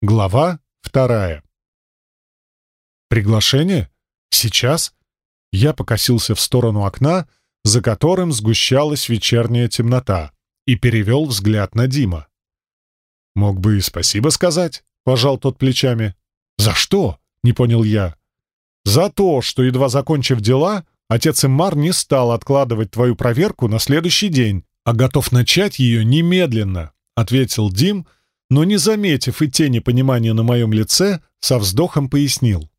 Глава вторая. Приглашение? Сейчас? Я покосился в сторону окна, за которым сгущалась вечерняя темнота, и перевел взгляд на Дима. «Мог бы и спасибо сказать», — пожал тот плечами. «За что?» — не понял я. «За то, что, едва закончив дела, отец Иммар не стал откладывать твою проверку на следующий день, а готов начать ее немедленно», — ответил Дим, но, не заметив и тени понимания на моем лице, со вздохом пояснил.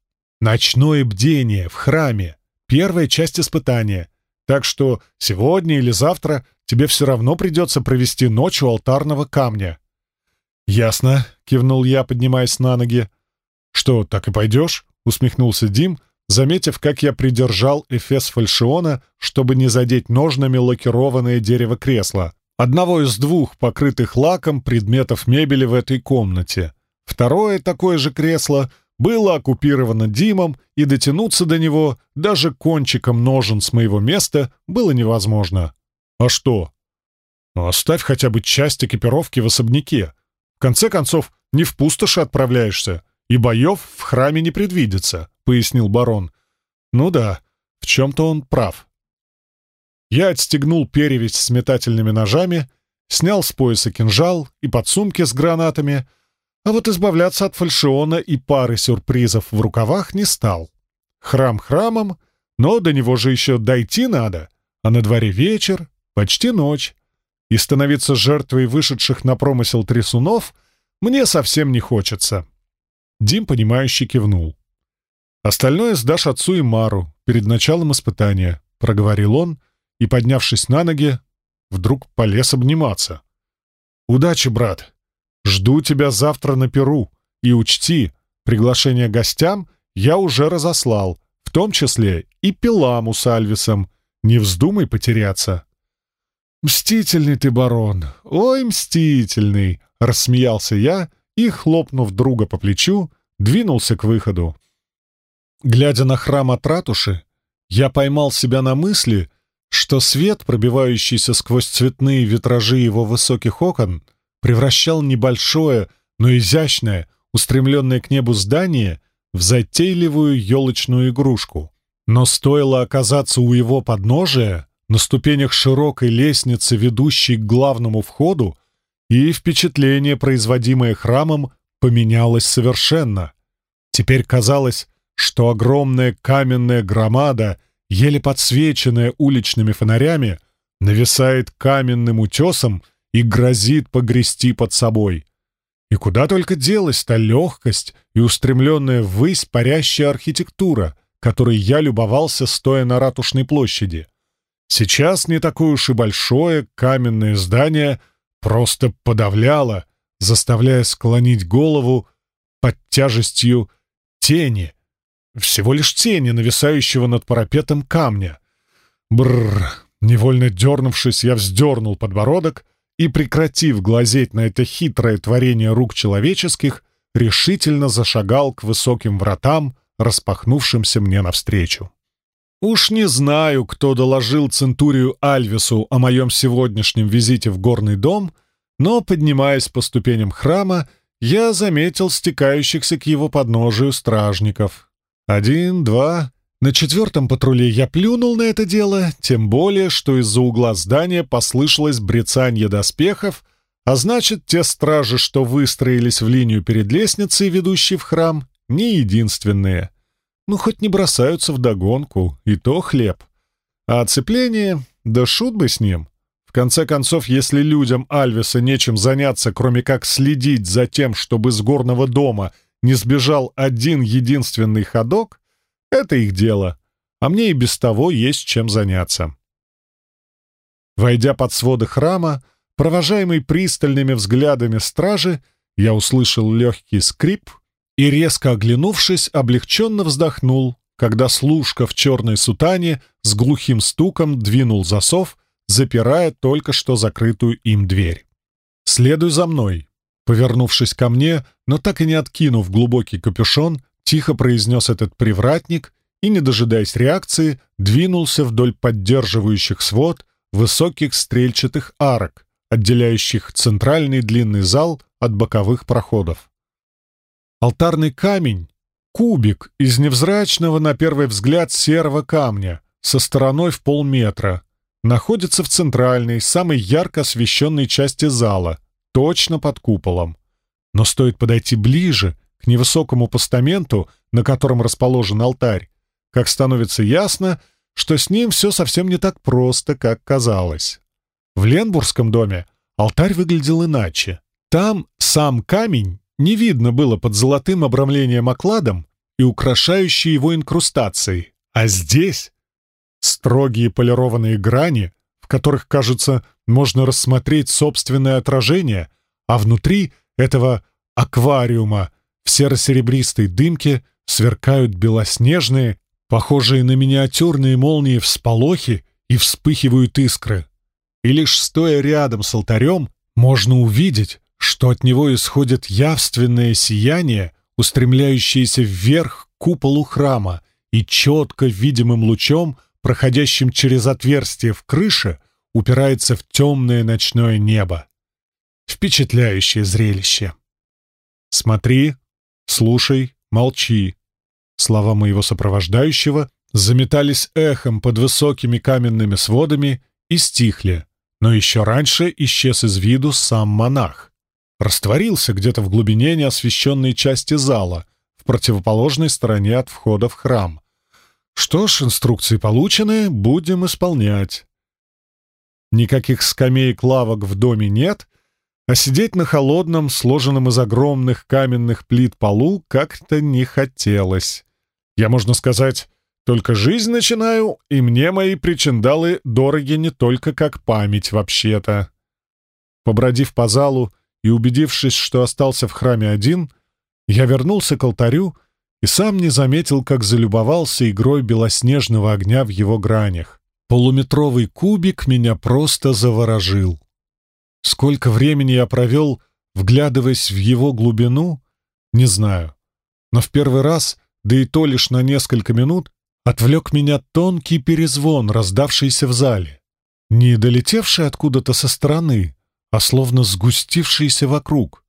«Ночное бдение в храме — первая часть испытания, так что сегодня или завтра тебе все равно придется провести ночь у алтарного камня». «Ясно», — кивнул я, поднимаясь на ноги. «Что, так и пойдешь?» — усмехнулся Дим, заметив, как я придержал эфес фальшиона, чтобы не задеть ножнами лакированное дерево кресла, одного из двух покрытых лаком предметов мебели в этой комнате. Второе такое же кресло было оккупировано Димом, и дотянуться до него даже кончиком ножен с моего места было невозможно. А что? Ну, оставь хотя бы часть экипировки в особняке. В конце концов, не в пустоши отправляешься, и боев в храме не предвидится», — пояснил барон. «Ну да, в чем-то он прав». Я отстегнул перевязь с метательными ножами, снял с пояса кинжал и подсумки с гранатами, а вот избавляться от фальшиона и пары сюрпризов в рукавах не стал. Храм храмом, но до него же еще дойти надо, а на дворе вечер, почти ночь, и становиться жертвой вышедших на промысел трясунов мне совсем не хочется. Дим, понимающе кивнул. «Остальное сдашь отцу и Мару перед началом испытания», — проговорил он, и, поднявшись на ноги, вдруг полез обниматься. «Удачи, брат! Жду тебя завтра на Перу, и учти, приглашение гостям я уже разослал, в том числе и Пиламу с Альвисом. Не вздумай потеряться». «Мстительный ты, барон! Ой, мстительный!» — рассмеялся я и, хлопнув друга по плечу, двинулся к выходу. Глядя на храм от ратуши, я поймал себя на мысли, что свет, пробивающийся сквозь цветные витражи его высоких окон, превращал небольшое, но изящное, устремленное к небу здание в затейливую елочную игрушку. Но стоило оказаться у его подножия, на ступенях широкой лестницы, ведущей к главному входу, и впечатление, производимое храмом, поменялось совершенно. Теперь казалось, что огромная каменная громада, еле подсвеченная уличными фонарями, нависает каменным утесом и грозит погрести под собой. И куда только делась та легкость и устремленная ввысь парящая архитектура, которой я любовался, стоя на ратушной площади. Сейчас не такое уж и большое каменное здание просто подавляло, заставляя склонить голову под тяжестью тени, всего лишь тени, нависающего над парапетом камня. Бррр! Невольно дернувшись, я вздернул подбородок и, прекратив глазеть на это хитрое творение рук человеческих, решительно зашагал к высоким вратам, распахнувшимся мне навстречу. Уж не знаю, кто доложил Центурию Альвису о моем сегодняшнем визите в горный дом, но, поднимаясь по ступеням храма, я заметил стекающихся к его подножию стражников. Один, два... На четвертом патруле я плюнул на это дело, тем более, что из-за угла здания послышалось брецанье доспехов, а значит, те стражи, что выстроились в линию перед лестницей, ведущей в храм, не единственные — ну, хоть не бросаются в догонку, и то хлеб. А оцепление, да шут бы с ним. В конце концов, если людям Альвиса нечем заняться, кроме как следить за тем, чтобы с горного дома не сбежал один единственный ходок, это их дело, а мне и без того есть чем заняться. Войдя под своды храма, провожаемый пристальными взглядами стражи, я услышал легкий скрип, и, резко оглянувшись, облегченно вздохнул, когда служка в черной сутане с глухим стуком двинул засов, запирая только что закрытую им дверь. «Следуй за мной», Повернувшись ко мне, но так и не откинув глубокий капюшон, тихо произнес этот привратник и, не дожидаясь реакции, двинулся вдоль поддерживающих свод высоких стрельчатых арок, отделяющих центральный длинный зал от боковых проходов. Алтарный камень — кубик из невзрачного на первый взгляд серого камня со стороной в полметра. Находится в центральной, самой ярко освещенной части зала, точно под куполом. Но стоит подойти ближе, к невысокому постаменту, на котором расположен алтарь, как становится ясно, что с ним все совсем не так просто, как казалось. В Ленбургском доме алтарь выглядел иначе. Там сам камень не видно было под золотым обрамлением окладом и украшающей его инкрустацией, а здесь строгие полированные грани, в которых, кажется, можно рассмотреть собственное отражение, а внутри этого аквариума в серо-серебристой дымке сверкают белоснежные, похожие на миниатюрные молнии всполохи и вспыхивают искры. И лишь стоя рядом с алтарем, можно увидеть, что от него исходит явственное сияние, устремляющееся вверх к куполу храма и четко видимым лучом, проходящим через отверстие в крыше, упирается в темное ночное небо. Впечатляющее зрелище. «Смотри, слушай, молчи». Слова моего сопровождающего заметались эхом под высокими каменными сводами и стихли, но еще раньше исчез из виду сам монах. Растворился где-то в глубине неосвещенной части зала, в противоположной стороне от входа в храм. Что ж, инструкции получены, будем исполнять. Никаких скамеек лавок в доме нет, а сидеть на холодном, сложенном из огромных каменных плит полу как-то не хотелось. Я, можно сказать, только жизнь начинаю, и мне мои причиндалы дороги не только как память вообще-то. Побродив по залу и убедившись, что остался в храме один, я вернулся к алтарю и сам не заметил, как залюбовался игрой белоснежного огня в его гранях. Полуметровый кубик меня просто заворожил. Сколько времени я провел, вглядываясь в его глубину, не знаю. Но в первый раз, да и то лишь на несколько минут, отвлек меня тонкий перезвон, раздавшийся в зале. Не долетевший откуда-то со стороны, а словно сгустившийся вокруг.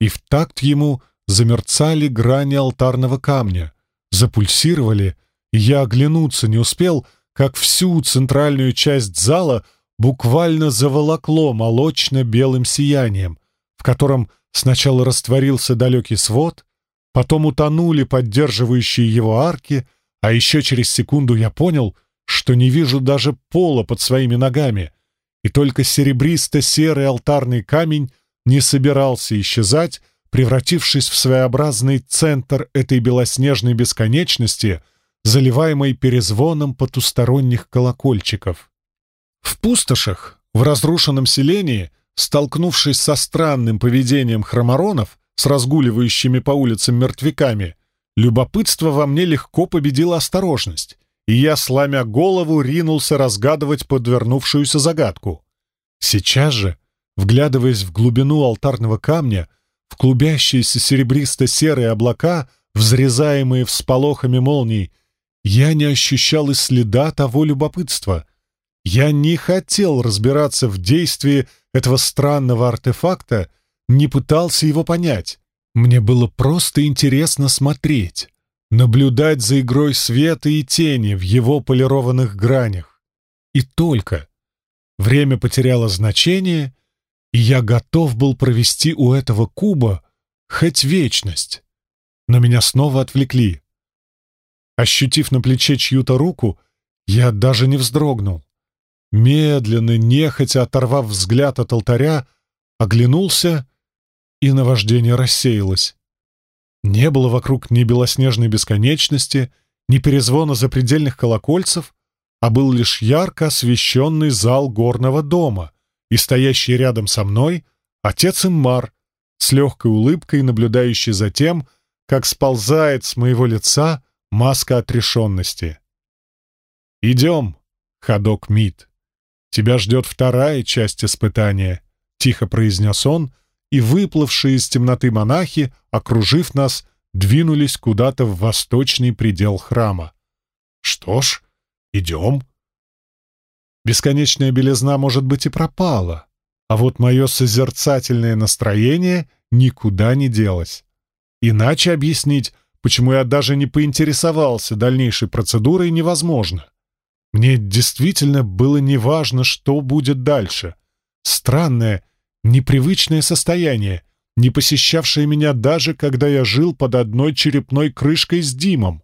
И в такт ему замерцали грани алтарного камня, запульсировали, и я оглянуться не успел, как всю центральную часть зала — буквально заволокло молочно-белым сиянием, в котором сначала растворился далекий свод, потом утонули поддерживающие его арки, а еще через секунду я понял, что не вижу даже пола под своими ногами, и только серебристо-серый алтарный камень не собирался исчезать, превратившись в своеобразный центр этой белоснежной бесконечности, заливаемой перезвоном потусторонних колокольчиков. В пустошах, в разрушенном селении, столкнувшись со странным поведением хроморонов, с разгуливающими по улицам мертвяками, любопытство во мне легко победило осторожность, и я, сломя голову, ринулся разгадывать подвернувшуюся загадку. Сейчас же, вглядываясь в глубину алтарного камня, в клубящиеся серебристо-серые облака, взрезаемые всполохами молний, я не ощущал и следа того любопытства — я не хотел разбираться в действии этого странного артефакта, не пытался его понять. Мне было просто интересно смотреть, наблюдать за игрой света и тени в его полированных гранях. И только. Время потеряло значение, и я готов был провести у этого куба хоть вечность. Но меня снова отвлекли. Ощутив на плече чью-то руку, я даже не вздрогнул. Медленно, нехотя оторвав взгляд от алтаря, оглянулся, и наваждение рассеялось. Не было вокруг ни белоснежной бесконечности, ни перезвона запредельных колокольцев, а был лишь ярко освещенный зал горного дома и стоящий рядом со мной отец Иммар, с легкой улыбкой наблюдающий за тем, как сползает с моего лица маска отрешенности. «Идем, ходок Мид». Тебя ждет вторая часть испытания», — тихо произнес он, и выплывшие из темноты монахи, окружив нас, двинулись куда-то в восточный предел храма. «Что ж, идем». Бесконечная белизна, может быть, и пропала, а вот мое созерцательное настроение никуда не делось. Иначе объяснить, почему я даже не поинтересовался дальнейшей процедурой, невозможно. Мне действительно было неважно, что будет дальше. Странное, непривычное состояние, не посещавшее меня даже, когда я жил под одной черепной крышкой с Димом.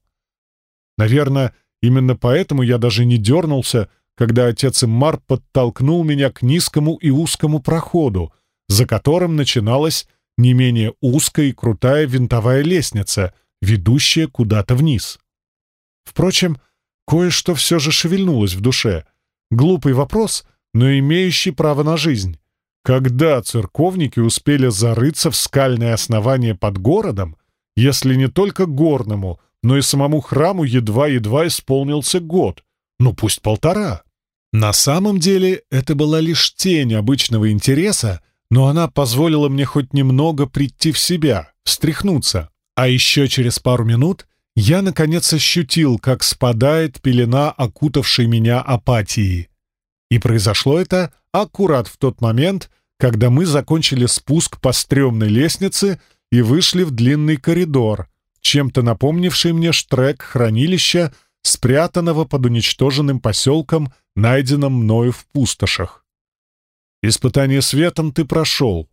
Наверное, именно поэтому я даже не дернулся, когда отец Иммар подтолкнул меня к низкому и узкому проходу, за которым начиналась не менее узкая и крутая винтовая лестница, ведущая куда-то вниз. Впрочем, кое-что все же шевельнулось в душе. Глупый вопрос, но имеющий право на жизнь. Когда церковники успели зарыться в скальное основание под городом, если не только горному, но и самому храму едва-едва исполнился год, ну пусть полтора? На самом деле это была лишь тень обычного интереса, но она позволила мне хоть немного прийти в себя, встряхнуться. А еще через пару минут я, наконец, ощутил, как спадает пелена окутавшей меня апатии. И произошло это аккурат в тот момент, когда мы закончили спуск по стрёмной лестнице и вышли в длинный коридор, чем-то напомнивший мне штрек хранилища, спрятанного под уничтоженным поселком, найденным мною в пустошах. Испытание светом ты прошел.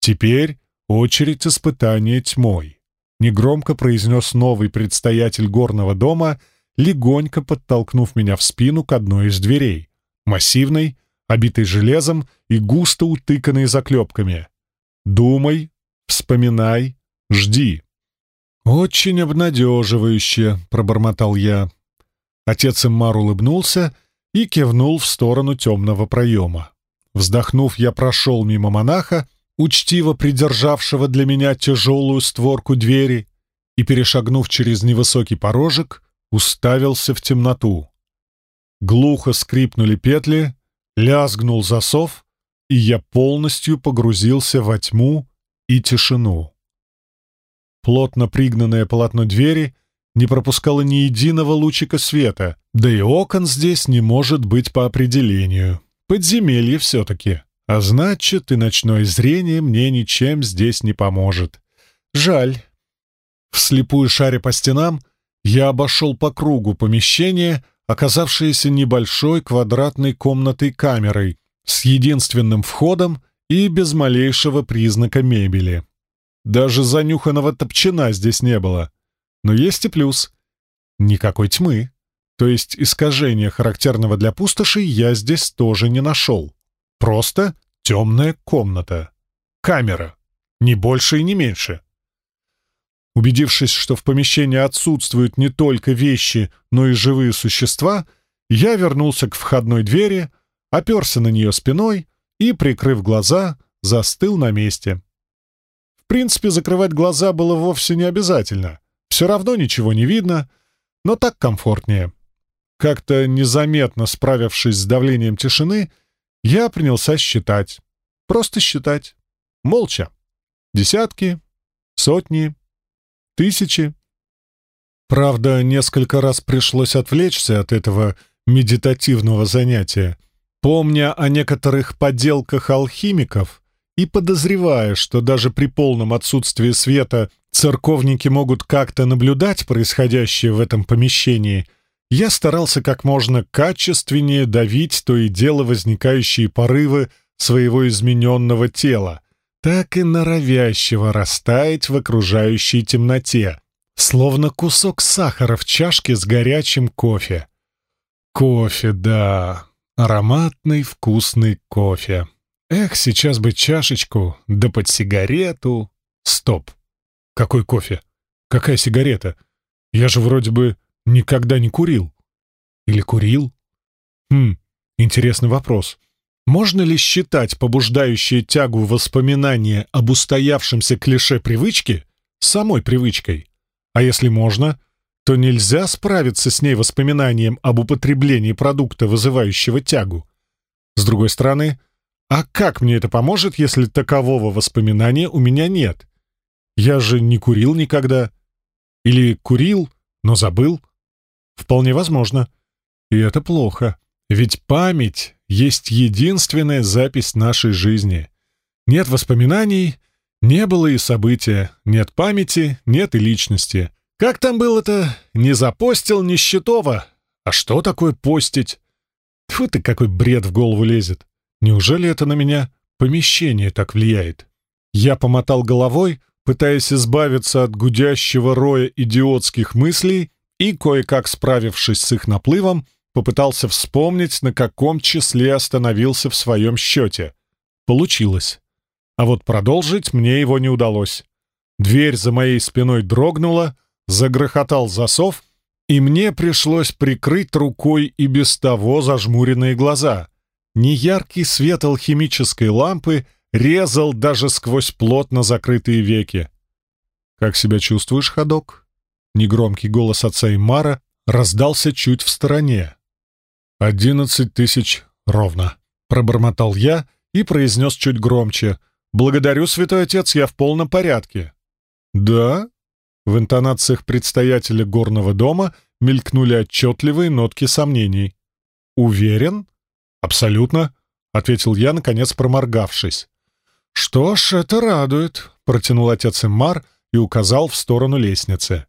Теперь очередь испытания тьмой. Негромко произнес новый предстоятель горного дома, легонько подтолкнув меня в спину к одной из дверей, массивной, обитой железом и густо утыканной заклепками. Думай, вспоминай, жди. «Очень обнадеживающе», — пробормотал я. Отец Иммар улыбнулся и кивнул в сторону темного проема. Вздохнув, я прошел мимо монаха, учтиво придержавшего для меня тяжелую створку двери, и, перешагнув через невысокий порожек, уставился в темноту. Глухо скрипнули петли, лязгнул засов, и я полностью погрузился во тьму и тишину. Плотно пригнанное полотно двери не пропускало ни единого лучика света, да и окон здесь не может быть по определению. Подземелье все-таки. А значит, и ночное зрение мне ничем здесь не поможет. Жаль. Вслепую шаря по стенам, я обошел по кругу помещение, оказавшееся небольшой квадратной комнатой-камерой с единственным входом и без малейшего признака мебели. Даже занюханного топчина здесь не было. Но есть и плюс. Никакой тьмы. То есть искажения, характерного для пустоши, я здесь тоже не нашел. Просто темная комната. Камера. Ни больше и не меньше. Убедившись, что в помещении отсутствуют не только вещи, но и живые существа, я вернулся к входной двери, оперся на нее спиной и, прикрыв глаза, застыл на месте. В принципе, закрывать глаза было вовсе не обязательно. Все равно ничего не видно, но так комфортнее. Как-то незаметно справившись с давлением тишины, я принялся считать. Просто считать. Молча. Десятки, сотни, тысячи. Правда, несколько раз пришлось отвлечься от этого медитативного занятия, помня о некоторых подделках алхимиков и подозревая, что даже при полном отсутствии света церковники могут как-то наблюдать происходящее в этом помещении — я старался как можно качественнее давить то и дело возникающие порывы своего измененного тела, так и норовящего растаять в окружающей темноте, словно кусок сахара в чашке с горячим кофе. Кофе, да, ароматный вкусный кофе. Эх, сейчас бы чашечку, да под сигарету. Стоп. Какой кофе? Какая сигарета? Я же вроде бы никогда не курил. Или курил? Хм, интересный вопрос. Можно ли считать побуждающее тягу воспоминания об устоявшемся клише привычки самой привычкой? А если можно, то нельзя справиться с ней воспоминанием об употреблении продукта, вызывающего тягу. С другой стороны, а как мне это поможет, если такового воспоминания у меня нет? Я же не курил никогда. Или курил, но забыл. Вполне возможно. И это плохо. Ведь память есть единственная запись нашей жизни. Нет воспоминаний, Не было и события, нет памяти, нет и личности. Как там было-то? Не запостил ни счетово. А что такое постить? Тьфу ты, какой бред в голову лезет. Неужели это на меня помещение так влияет? Я помотал головой, пытаясь избавиться от гудящего роя идиотских мыслей, и, кое-как справившись с их наплывом, попытался вспомнить, на каком числе остановился в своем счете. Получилось. А вот продолжить мне его не удалось. Дверь за моей спиной дрогнула, загрохотал засов, и мне пришлось прикрыть рукой и без того зажмуренные глаза. Неяркий свет алхимической лампы резал даже сквозь плотно закрытые веки. «Как себя чувствуешь, ходок?» Негромкий голос отца Имара раздался чуть в стороне. «Одиннадцать тысяч ровно», — пробормотал я и произнес чуть громче. «Благодарю, святой отец, я в полном порядке». «Да?» В интонациях предстоятеля горного дома мелькнули отчетливые нотки сомнений. «Уверен?» «Абсолютно», — ответил я, наконец проморгавшись. «Что ж, это радует», — протянул отец Иммар и указал в сторону лестницы.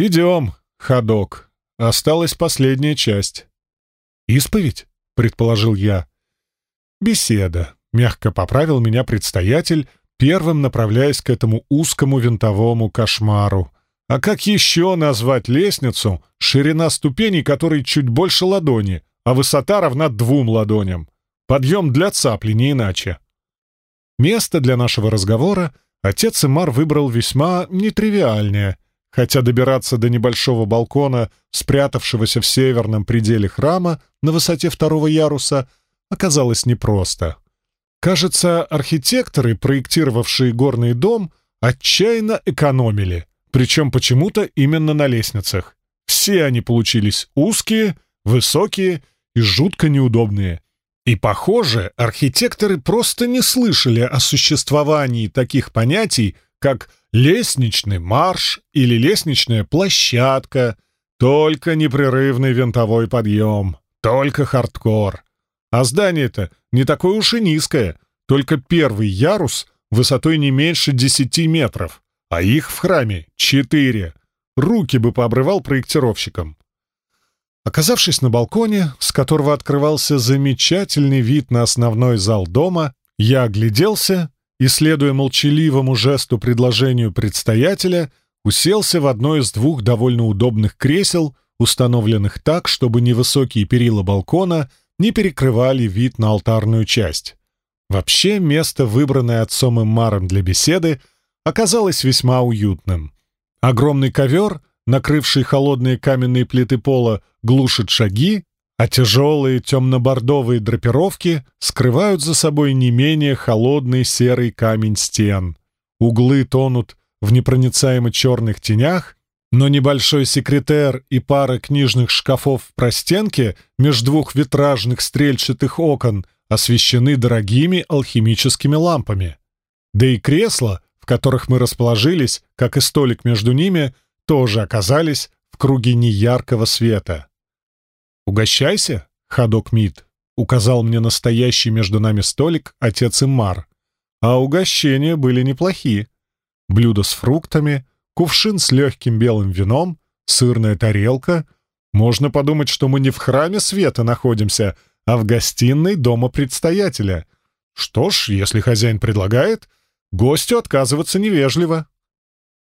«Идем, ходок. Осталась последняя часть». «Исповедь?» — предположил я. «Беседа», — мягко поправил меня предстоятель, первым направляясь к этому узкому винтовому кошмару. А как еще назвать лестницу, ширина ступеней которой чуть больше ладони, а высота равна двум ладоням? Подъем для цапли, не иначе. Место для нашего разговора отец Имар выбрал весьма нетривиальное, хотя добираться до небольшого балкона, спрятавшегося в северном пределе храма на высоте второго яруса, оказалось непросто. Кажется, архитекторы, проектировавшие горный дом, отчаянно экономили, причем почему-то именно на лестницах. Все они получились узкие, высокие и жутко неудобные. И, похоже, архитекторы просто не слышали о существовании таких понятий, как лестничный марш или лестничная площадка, только непрерывный винтовой подъем, только хардкор. А здание-то не такое уж и низкое, только первый ярус высотой не меньше десяти метров, а их в храме четыре. Руки бы пообрывал проектировщикам. Оказавшись на балконе, с которого открывался замечательный вид на основной зал дома, я огляделся и, следуя молчаливому жесту предложению предстоятеля, уселся в одно из двух довольно удобных кресел, установленных так, чтобы невысокие перила балкона не перекрывали вид на алтарную часть. Вообще, место, выбранное отцом и Маром для беседы, оказалось весьма уютным. Огромный ковер, накрывший холодные каменные плиты пола, глушит шаги, а тяжелые темно-бордовые драпировки скрывают за собой не менее холодный серый камень стен. Углы тонут в непроницаемо черных тенях, но небольшой секретер и пара книжных шкафов в простенке между двух витражных стрельчатых окон освещены дорогими алхимическими лампами. Да и кресла, в которых мы расположились, как и столик между ними, тоже оказались в круге неяркого света. «Угощайся, ходок Мид», — указал мне настоящий между нами столик отец Иммар. А угощения были неплохие. Блюдо с фруктами — кувшин с легким белым вином, сырная тарелка. Можно подумать, что мы не в храме света находимся, а в гостиной дома предстоятеля. Что ж, если хозяин предлагает, гостю отказываться невежливо.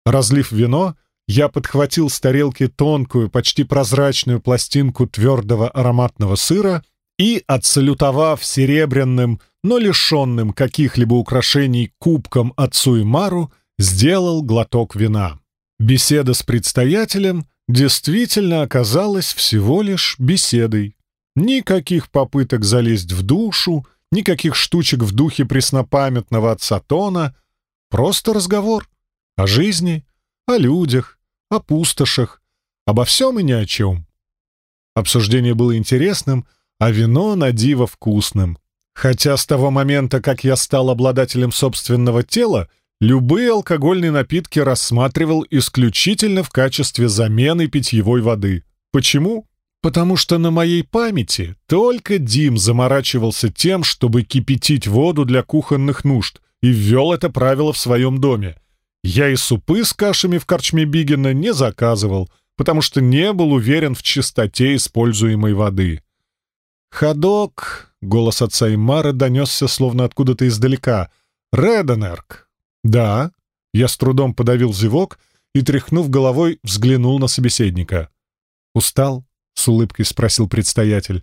Разлив вино, я подхватил с тарелки тонкую, почти прозрачную пластинку твердого ароматного сыра и, отсалютовав серебряным, но лишенным каких-либо украшений кубком отцу и Мару, сделал глоток вина. Беседа с предстоятелем действительно оказалась всего лишь беседой. Никаких попыток залезть в душу, никаких штучек в духе преснопамятного отца Тона, просто разговор о жизни, о людях, о пустошах, обо всем и ни о чем. Обсуждение было интересным, а вино на диво вкусным. Хотя с того момента, как я стал обладателем собственного тела, любые алкогольные напитки рассматривал исключительно в качестве замены питьевой воды. Почему? Потому что на моей памяти только Дим заморачивался тем, чтобы кипятить воду для кухонных нужд, и ввел это правило в своем доме. Я и супы с кашами в корчме Бигена не заказывал, потому что не был уверен в чистоте используемой воды. «Ходок!» — голос отца Имара донесся словно откуда-то издалека. «Реденерк!» «Да». Я с трудом подавил зевок и, тряхнув головой, взглянул на собеседника. «Устал?» — с улыбкой спросил предстоятель.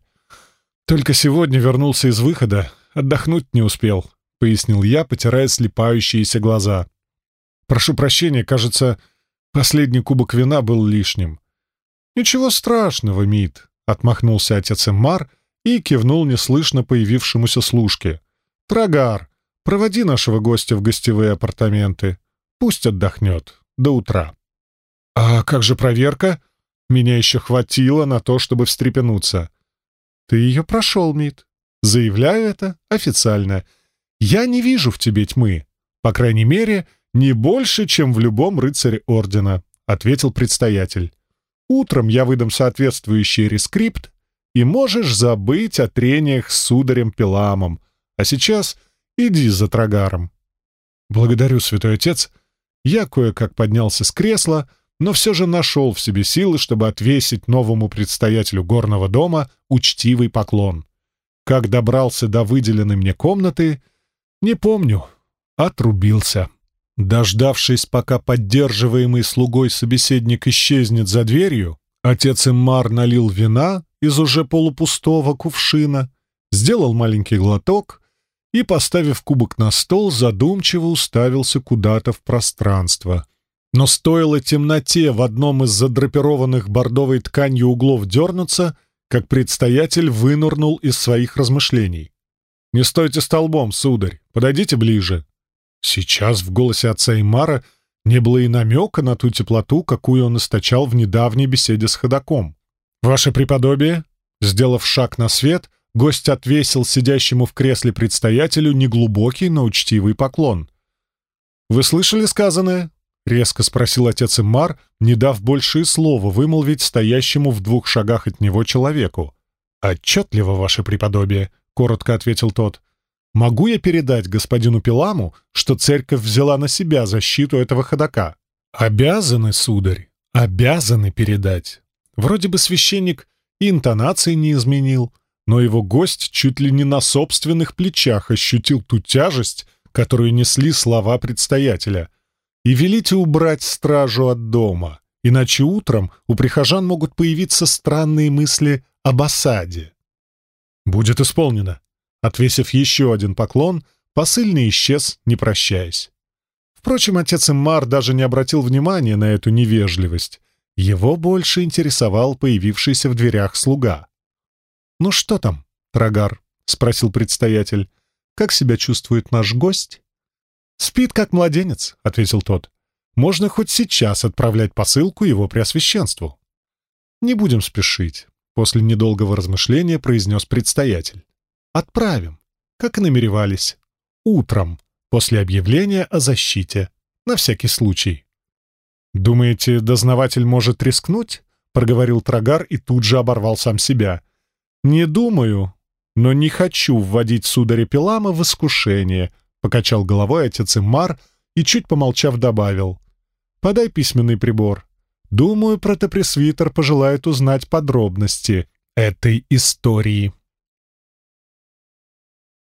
«Только сегодня вернулся из выхода, отдохнуть не успел», — пояснил я, потирая слепающиеся глаза. «Прошу прощения, кажется, последний кубок вина был лишним». «Ничего страшного, Мит», — отмахнулся отец Эммар и кивнул неслышно появившемуся служке. «Трагар, проводи нашего гостя в гостевые апартаменты. Пусть отдохнет до утра». «А как же проверка?» Меня еще хватило на то, чтобы встрепенуться. «Ты ее прошел, Мит. Заявляю это официально. Я не вижу в тебе тьмы. По крайней мере, не больше, чем в любом рыцаре Ордена», — ответил предстоятель. «Утром я выдам соответствующий рескрипт, и можешь забыть о трениях с сударем Пеламом. А сейчас иди за трогаром». «Благодарю, святой отец». Я кое-как поднялся с кресла, — но все же нашел в себе силы, чтобы отвесить новому предстоятелю горного дома учтивый поклон. Как добрался до выделенной мне комнаты, не помню, отрубился. Дождавшись, пока поддерживаемый слугой собеседник исчезнет за дверью, отец Иммар налил вина из уже полупустого кувшина, сделал маленький глоток и, поставив кубок на стол, задумчиво уставился куда-то в пространство — но стоило темноте в одном из задрапированных бордовой тканью углов дернуться, как предстоятель вынурнул из своих размышлений. «Не стойте столбом, сударь, подойдите ближе». Сейчас в голосе отца Имара не было и намека на ту теплоту, какую он источал в недавней беседе с ходаком. «Ваше преподобие?» Сделав шаг на свет, гость отвесил сидящему в кресле предстоятелю неглубокий, но учтивый поклон. «Вы слышали сказанное?» — резко спросил отец Иммар, не дав больше и слова вымолвить стоящему в двух шагах от него человеку. «Отчетливо, ваше преподобие», — коротко ответил тот. «Могу я передать господину Пиламу, что церковь взяла на себя защиту этого ходока?» «Обязаны, сударь, обязаны передать». Вроде бы священник и интонации не изменил, но его гость чуть ли не на собственных плечах ощутил ту тяжесть, которую несли слова предстоятеля — и велите убрать стражу от дома, иначе утром у прихожан могут появиться странные мысли об осаде. «Будет исполнено». Отвесив еще один поклон, посыльный исчез, не прощаясь. Впрочем, отец Иммар даже не обратил внимания на эту невежливость. Его больше интересовал появившийся в дверях слуга. «Ну что там, Трагар?» — спросил предстоятель. «Как себя чувствует наш гость?» «Спит, как младенец», — ответил тот. «Можно хоть сейчас отправлять посылку его преосвященству». «Не будем спешить», — после недолгого размышления произнес предстоятель. «Отправим, как и намеревались, утром, после объявления о защите, на всякий случай». «Думаете, дознаватель может рискнуть?» — проговорил Трагар и тут же оборвал сам себя. «Не думаю, но не хочу вводить сударя Пилама в искушение», Покачал головой отец Иммар и, чуть помолчав, добавил. «Подай письменный прибор. Думаю, протопресвитер пожелает узнать подробности этой истории».